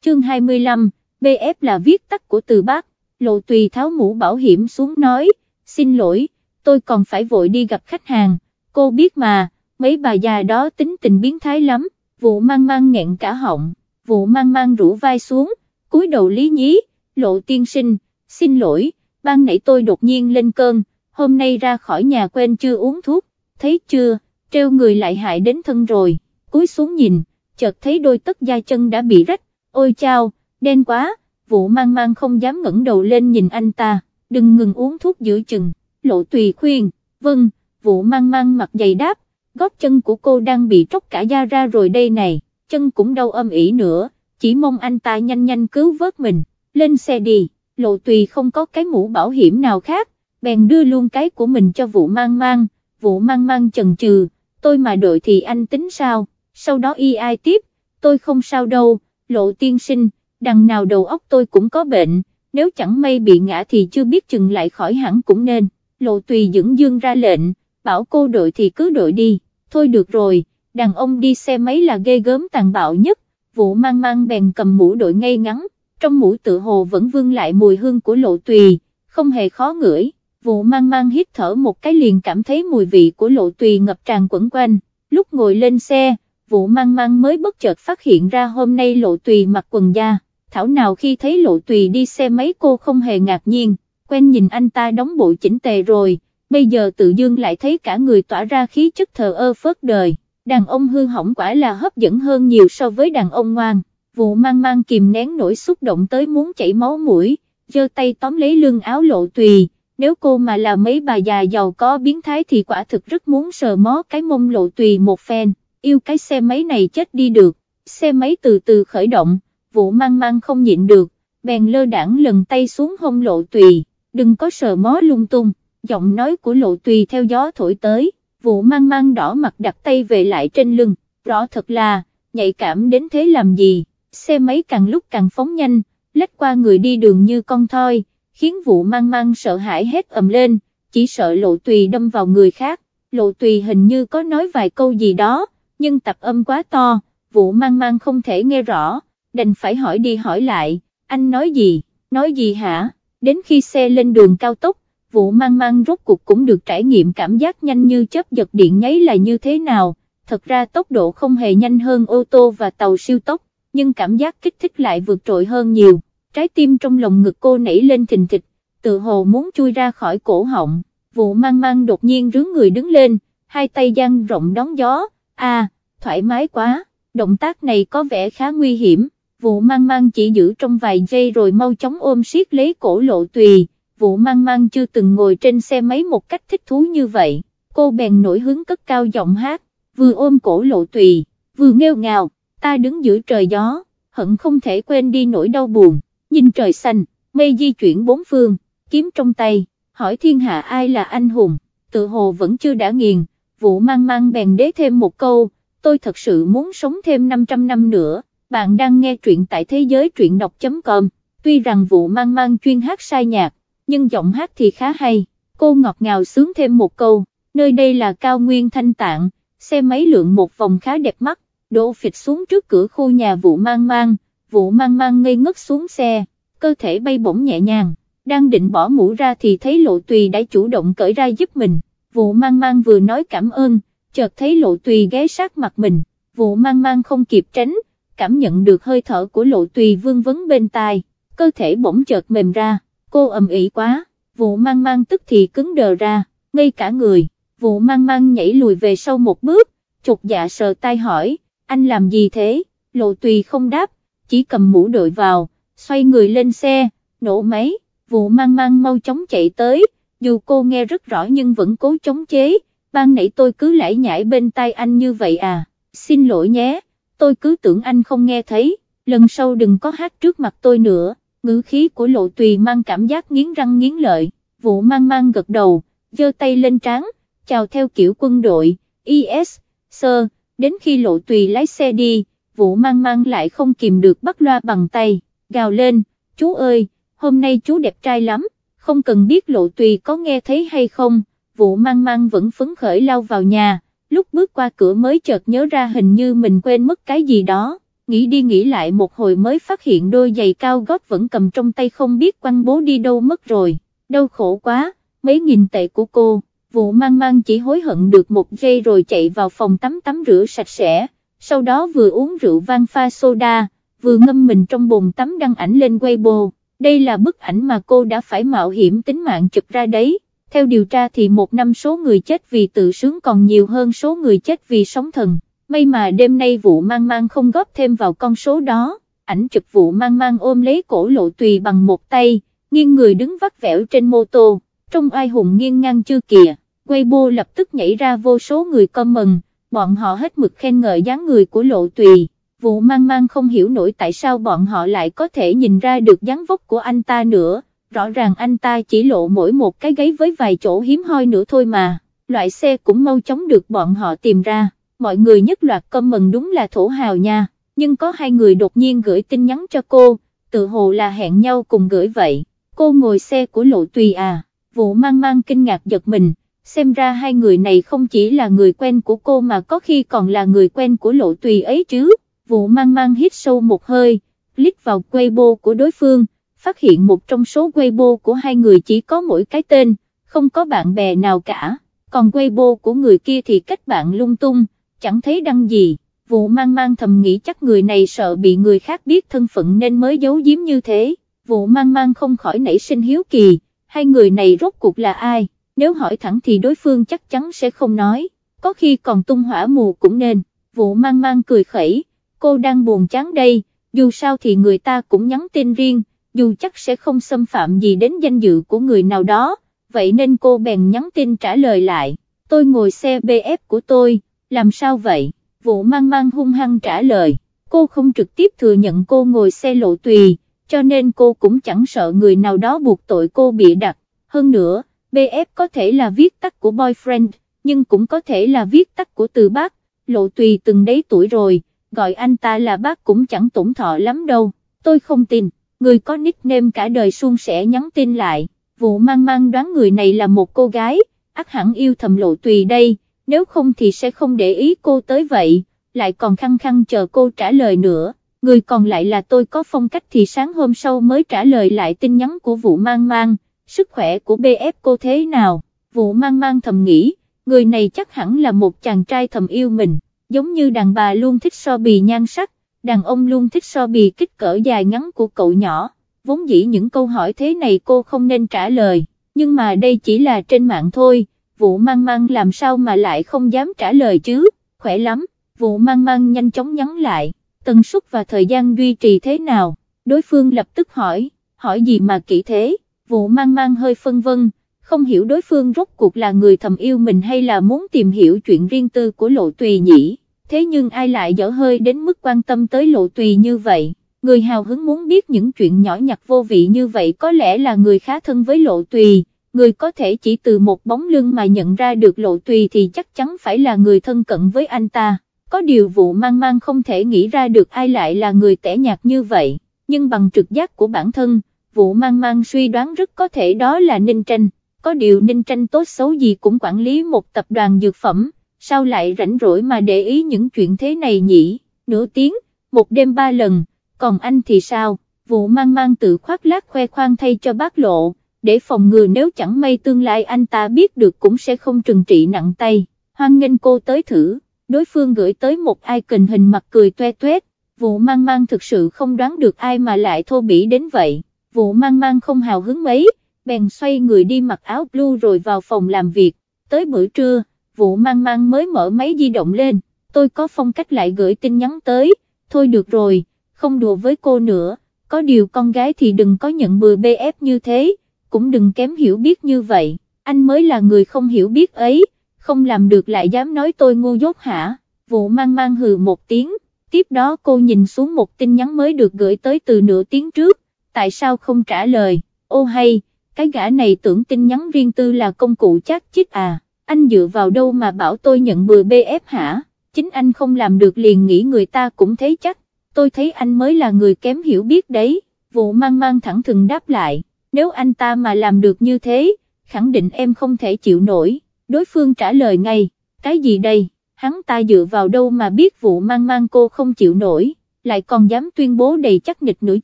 chương 25, BF là viết tắt của từ bác, lộ tùy tháo mũ bảo hiểm xuống nói, xin lỗi, tôi còn phải vội đi gặp khách hàng, cô biết mà, mấy bà già đó tính tình biến thái lắm, vụ mang mang nghẹn cả họng, vụ mang mang rũ vai xuống, cúi đầu lý nhí, lộ tiên sinh, xin lỗi, ban nãy tôi đột nhiên lên cơn, hôm nay ra khỏi nhà quên chưa uống thuốc, thấy chưa, treo người lại hại đến thân rồi, cúi xuống nhìn, chợt thấy đôi tất da chân đã bị rách, ôi chao, đen quá, vụ mang mang không dám ngẩng đầu lên nhìn anh ta, đừng ngừng uống thuốc giữa chừng, lộ tùy khuyên, vâng, vụ mang mang mặt dày đáp, gót chân của cô đang bị tróc cả da ra rồi đây này, chân cũng đau âm ỉ nữa, chỉ mong anh ta nhanh nhanh cứu vớt mình, lên xe đi, lộ tùy không có cái mũ bảo hiểm nào khác, bèn đưa luôn cái của mình cho vụ mang mang, vụ mang mang chần chừ, tôi mà đội thì anh tính sao, sau đó y ai tiếp, tôi không sao đâu, lộ tiên sinh, đằng nào đầu óc tôi cũng có bệnh, nếu chẳng may bị ngã thì chưa biết chừng lại khỏi hẳn cũng nên, lộ tùy dưỡng dương ra lệnh, bảo cô đội thì cứ đội đi, thôi được rồi, đàn ông đi xe máy là ghê gớm tàn bạo nhất, vụ mang mang bèn cầm mũ đội ngay ngắn, trong mũ tự hồ vẫn vương lại mùi hương của lộ tùy, không hề khó ngửi, vụ mang mang hít thở một cái liền cảm thấy mùi vị của lộ tùy ngập tràn quẩn quanh, lúc ngồi lên xe, vụ mang mang mới bất chợt phát hiện ra hôm nay lộ tùy mặc quần da, thảo nào khi thấy lộ tùy đi xe máy cô không hề ngạc nhiên, quen nhìn anh ta đóng bộ chỉnh tề rồi, bây giờ tự dương lại thấy cả người tỏa ra khí chất thờ ơ phớt đời, đàn ông hư hỏng quả là hấp dẫn hơn nhiều so với đàn ông ngoan, vụ mang mang kìm nén nỗi xúc động tới muốn chảy máu mũi, giơ tay tóm lấy lưng áo lộ tùy, nếu cô mà là mấy bà già giàu có biến thái thì quả thực rất muốn sờ mó cái mông lộ tùy một phen, yêu cái xe máy này chết đi được, xe máy từ từ khởi động, vụ mang mang không nhịn được, bèn lơ đảng lần tay xuống hông lộ tùy, đừng có sờ mó lung tung, giọng nói của lộ tùy theo gió thổi tới, vụ mang mang đỏ mặt đặt tay về lại trên lưng, rõ thật là, nhạy cảm đến thế làm gì, xe máy càng lúc càng phóng nhanh, lách qua người đi đường như con thoi, khiến vụ mang mang sợ hãi hết ầm lên, chỉ sợ lộ tùy đâm vào người khác, lộ tùy hình như có nói vài câu gì đó, nhưng tập âm quá to, vụ mang mang không thể nghe rõ, đành phải hỏi đi hỏi lại, anh nói gì, nói gì hả, đến khi xe lên đường cao tốc, vụ mang mang rốt cuộc cũng được trải nghiệm cảm giác nhanh như chớp giật điện nháy là như thế nào, thật ra tốc độ không hề nhanh hơn ô tô và tàu siêu tốc, nhưng cảm giác kích thích lại vượt trội hơn nhiều, trái tim trong lòng ngực cô nảy lên thình thịch, tự hồ muốn chui ra khỏi cổ họng, vụ mang mang đột nhiên rướng người đứng lên, hai tay dang rộng đón gió, a thoải mái quá, động tác này có vẻ khá nguy hiểm, vụ mang mang chỉ giữ trong vài giây rồi mau chóng ôm siết lấy cổ lộ tùy, vụ mang mang chưa từng ngồi trên xe máy một cách thích thú như vậy, cô bèn nổi hứng cất cao giọng hát, vừa ôm cổ lộ tùy, vừa nghêu ngào, ta đứng giữa trời gió, hận không thể quên đi nỗi đau buồn, nhìn trời xanh, mây di chuyển bốn phương, kiếm trong tay, hỏi thiên hạ ai là anh hùng, tự hồ vẫn chưa đã nghiền, vụ mang mang bèn đế thêm một câu, tôi thật sự muốn sống thêm 500 năm nữa, bạn đang nghe truyện tại thế giới truyện đọc.com, tuy rằng vụ mang mang chuyên hát sai nhạc, nhưng giọng hát thì khá hay, cô ngọt ngào sướng thêm một câu, nơi đây là cao nguyên thanh tạng, xe máy lượng một vòng khá đẹp mắt, đổ phịch xuống trước cửa khu nhà vụ mang mang, vụ mang mang ngây ngất xuống xe, cơ thể bay bổng nhẹ nhàng, đang định bỏ mũ ra thì thấy lộ tùy đã chủ động cởi ra giúp mình, vụ mang mang vừa nói cảm ơn, chợt thấy lộ tùy ghé sát mặt mình, vụ mang mang không kịp tránh, cảm nhận được hơi thở của lộ tùy vương vấn bên tai, cơ thể bỗng chợt mềm ra, cô ầm ĩ quá, vụ mang mang tức thì cứng đờ ra, ngay cả người, vụ mang mang nhảy lùi về sau một bước, chột dạ sờ tai hỏi, anh làm gì thế, lộ tùy không đáp, chỉ cầm mũ đội vào, xoay người lên xe, nổ máy, vụ mang mang mau chóng chạy tới, dù cô nghe rất rõ nhưng vẫn cố chống chế, ban nãy tôi cứ lải nhải bên tai anh như vậy à, xin lỗi nhé, tôi cứ tưởng anh không nghe thấy, lần sau đừng có hát trước mặt tôi nữa, ngữ khí của lộ tùy mang cảm giác nghiến răng nghiến lợi, vụ mang mang gật đầu, giơ tay lên trán, chào theo kiểu quân đội, IS, sơ, đến khi lộ tùy lái xe đi, vụ mang mang lại không kìm được bắt loa bằng tay, gào lên, chú ơi, hôm nay chú đẹp trai lắm, không cần biết lộ tùy có nghe thấy hay không, vụ mang mang vẫn phấn khởi lao vào nhà, lúc bước qua cửa mới chợt nhớ ra hình như mình quên mất cái gì đó, nghĩ đi nghĩ lại một hồi mới phát hiện đôi giày cao gót vẫn cầm trong tay không biết quăng bố đi đâu mất rồi, đau khổ quá, mấy nghìn tệ của cô, vụ mang mang chỉ hối hận được một giây rồi chạy vào phòng tắm tắm rửa sạch sẽ, sau đó vừa uống rượu vang pha soda, vừa ngâm mình trong bồn tắm đăng ảnh lên Weibo, đây là bức ảnh mà cô đã phải mạo hiểm tính mạng chụp ra đấy. Theo điều tra thì một năm số người chết vì tự sướng còn nhiều hơn số người chết vì sóng thần may mà đêm nay vụ mang mang không góp thêm vào con số đó, ảnh chụp vụ mang mang ôm lấy cổ lộ tùy bằng một tay, nghiêng người đứng vắt vẻo trên mô tô, trong ai hùng nghiêng ngang chưa kìa, Weibo lập tức nhảy ra vô số người comment, bọn họ hết mực khen ngợi dáng người của lộ tùy. Vụ mang mang không hiểu nổi tại sao bọn họ lại có thể nhìn ra được dáng vóc của anh ta nữa, rõ ràng anh ta chỉ lộ mỗi một cái gáy với vài chỗ hiếm hoi nữa thôi mà, loại xe cũng mau chóng được bọn họ tìm ra. Mọi người nhất loạt comment đúng là thổ hào nha, nhưng có hai người đột nhiên gửi tin nhắn cho cô, tự hồ là hẹn nhau cùng gửi vậy, cô ngồi xe của lộ tùy à, vụ mang mang kinh ngạc giật mình, xem ra hai người này không chỉ là người quen của cô mà có khi còn là người quen của lộ tùy ấy chứ, vụ mang mang hít sâu một hơi, click vào Weibo của đối phương, phát hiện một trong số Weibo của hai người chỉ có mỗi cái tên, không có bạn bè nào cả, còn Weibo của người kia thì cách bạn lung tung chẳng thấy đăng gì, vụ mang mang thầm nghĩ chắc người này sợ bị người khác biết thân phận nên mới giấu giếm như thế, vụ mang mang không khỏi nảy sinh hiếu kỳ, hai người này rốt cuộc là ai, nếu hỏi thẳng thì đối phương chắc chắn sẽ không nói, có khi còn tung hỏa mù cũng nên, vụ mang mang cười khẩy, cô đang buồn chán đây, dù sao thì người ta cũng nhắn tin riêng, dù chắc sẽ không xâm phạm gì đến danh dự của người nào đó, vậy nên cô bèn nhắn tin trả lời lại, tôi ngồi xe BF của tôi làm sao vậy, vụ mang mang hung hăng trả lời, cô không trực tiếp thừa nhận cô ngồi xe lộ tùy, cho nên cô cũng chẳng sợ người nào đó buộc tội cô bị đặt, hơn nữa, BF có thể là viết tắt của boyfriend, nhưng cũng có thể là viết tắt của từ bác, lộ tùy từng đấy tuổi rồi, gọi anh ta là bác cũng chẳng tổn thọ lắm đâu, tôi không tin, người có nickname cả đời suôn sẻ nhắn tin lại, vụ mang mang đoán người này là một cô gái, ác hẳn yêu thầm lộ tùy đây nếu không thì sẽ không để ý cô tới vậy, lại còn khăng khăng chờ cô trả lời nữa, người còn lại là tôi có phong cách thì sáng hôm sau mới trả lời lại tin nhắn của vụ mang mang, sức khỏe của BF cô thế nào, vụ mang mang thầm nghĩ, người này chắc hẳn là một chàng trai thầm yêu mình, giống như đàn bà luôn thích so bì nhan sắc, đàn ông luôn thích so bì kích cỡ dài ngắn của cậu nhỏ, vốn dĩ những câu hỏi thế này cô không nên trả lời, nhưng mà đây chỉ là trên mạng thôi vụ mang mang làm sao mà lại không dám trả lời chứ, khỏe lắm, vụ mang mang nhanh chóng nhắn lại, tần suất và thời gian duy trì thế nào, đối phương lập tức hỏi, hỏi gì mà kỹ thế, vụ mang mang hơi phân vân, không hiểu đối phương rốt cuộc là người thầm yêu mình hay là muốn tìm hiểu chuyện riêng tư của lộ tùy nhỉ, thế nhưng ai lại dở hơi đến mức quan tâm tới lộ tùy như vậy. Người hào hứng muốn biết những chuyện nhỏ nhặt vô vị như vậy có lẽ là người khá thân với lộ tùy, người có thể chỉ từ một bóng lưng mà nhận ra được lộ tùy thì chắc chắn phải là người thân cận với anh ta, có điều vụ mang mang không thể nghĩ ra được ai lại là người tẻ nhạt như vậy, nhưng bằng trực giác của bản thân, vụ mang mang suy đoán rất có thể đó là Ninh Tranh, có điều Ninh Tranh tốt xấu gì cũng quản lý một tập đoàn dược phẩm, sao lại rảnh rỗi mà để ý những chuyện thế này nhỉ, nửa tiếng, một đêm ba lần, còn anh thì sao, vụ mang mang tự khoác lác khoe khoang thay cho bác lộ để phòng ngừa nếu chẳng may tương lai anh ta biết được cũng sẽ không trừng trị nặng tay, hoan nghênh cô tới thử, đối phương gửi tới một icon hình mặt cười toe toét, vụ mang mang thực sự không đoán được ai mà lại thô bỉ đến vậy, vụ mang mang không hào hứng mấy, bèn xoay người đi mặc áo blue rồi vào phòng làm việc, tới bữa trưa, vụ mang mang mới mở máy di động lên, tôi có phong cách lại gửi tin nhắn tới, thôi được rồi, không đùa với cô nữa, có điều con gái thì đừng có nhận bừa BF như thế. Cũng đừng kém hiểu biết như vậy, anh mới là người không hiểu biết ấy, không làm được lại dám nói tôi ngu dốt hả, vụ mang mang hừ một tiếng, tiếp đó cô nhìn xuống một tin nhắn mới được gửi tới từ nửa tiếng trước, tại sao không trả lời, ô hay, cái gã này tưởng tin nhắn riêng tư là công cụ chắc chít à, anh dựa vào đâu mà bảo tôi nhận bừa BF hả, chính anh không làm được liền nghĩ người ta cũng thấy chắc, tôi thấy anh mới là người kém hiểu biết đấy, vụ mang mang thẳng thừng đáp lại nếu anh ta mà làm được như thế, khẳng định em không thể chịu nổi, đối phương trả lời ngay, cái gì đây, hắn ta dựa vào đâu mà biết vụ mang mang cô không chịu nổi, lại còn dám tuyên bố đầy chắc nịch nữa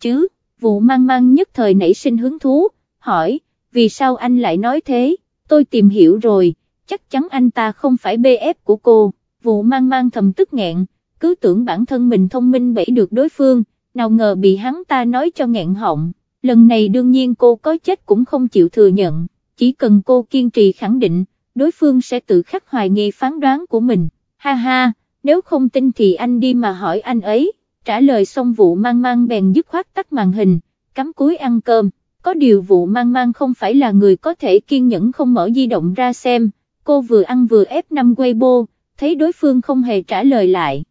chứ, vụ mang mang nhất thời nảy sinh hứng thú, hỏi, vì sao anh lại nói thế, tôi tìm hiểu rồi, chắc chắn anh ta không phải BF của cô, vụ mang mang thầm tức nghẹn, cứ tưởng bản thân mình thông minh bẫy được đối phương, nào ngờ bị hắn ta nói cho nghẹn họng, lần này đương nhiên cô có chết cũng không chịu thừa nhận, chỉ cần cô kiên trì khẳng định, đối phương sẽ tự khắc hoài nghi phán đoán của mình, ha ha, nếu không tin thì anh đi mà hỏi anh ấy, trả lời xong vụ mang mang bèn dứt khoát tắt màn hình, cắm cúi ăn cơm, có điều vụ mang mang không phải là người có thể kiên nhẫn không mở di động ra xem, cô vừa ăn vừa ép năm Weibo, thấy đối phương không hề trả lời lại.